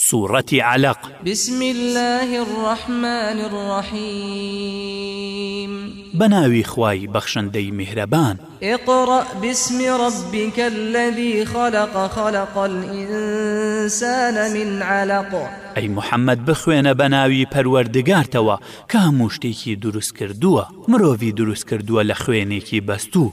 سورەتی عەلەق. بسم اللە الرحمن الرحیم. بە ناوی خوای بەخشندەی میهرەبان. اقرأ بسم ربک الذی خلق خلق الانسان من علق. ئەی محمد بخوێنە بە ناوی پەروەردگارتەوە کە هەموو شتێکی دروست کردووە مرۆڤی دروست کردووە لە خوێنێکی بەستوو.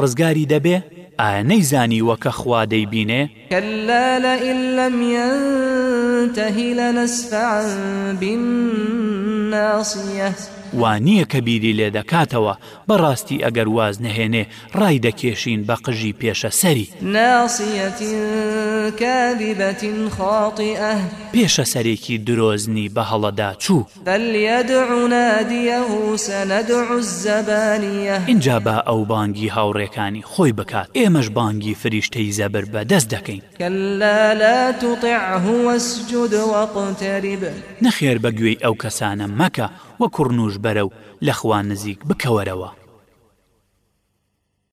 ڕزگاری دەبێ؟ ئایا نەیزانیوە کە خوا دەیبینێ؟ کەللا لەئن لەم یەنتەه لەنەسفەعا بالناسیەه. وانیە کە بیری لێ دەکاتەوە بەڕاستی ئەگەر واز نەهێنێ ڕای دەکێشین بە قژی پێشە سەری. ناصیە کاذبە خاطیە. پێشە سەرێکی درۆزنی بەهەڵەداچوو. فلیدع نادیه سندع الزبانیە. ئینجا با ئەو بانگی هاوڕێکانی خۆی بکات، ئێمەش بانگی فریشتەی زەبر بە دەست دەکەین. کلا لا تطعه واسجد واقترب. نەخێر بە گوێی ئەو کەسانە مەکە و کوڕنووش بەرە و لە خوا نزیک بکەوەرەوە.